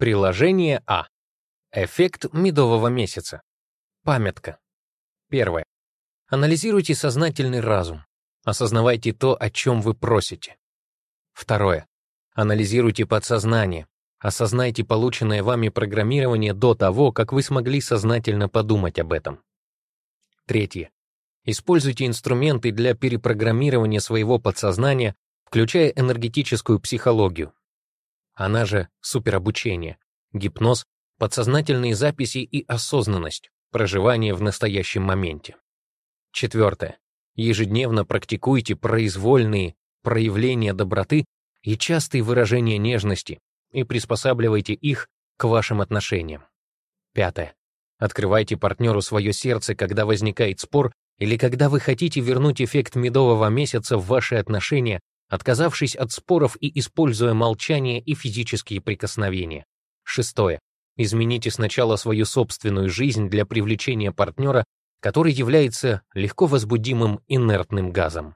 Приложение А. Эффект медового месяца. Памятка. Первое. Анализируйте сознательный разум. Осознавайте то, о чем вы просите. Второе. Анализируйте подсознание. Осознайте полученное вами программирование до того, как вы смогли сознательно подумать об этом. Третье. Используйте инструменты для перепрограммирования своего подсознания, включая энергетическую психологию. Она же суперобучение, гипноз, подсознательные записи и осознанность, проживание в настоящем моменте. Четвертое. Ежедневно практикуйте произвольные проявления доброты и частые выражения нежности и приспосабливайте их к вашим отношениям. Пятое. Открывайте партнеру свое сердце, когда возникает спор или когда вы хотите вернуть эффект медового месяца в ваши отношения, отказавшись от споров и используя молчание и физические прикосновения. Шестое. Измените сначала свою собственную жизнь для привлечения партнера, который является легко возбудимым инертным газом.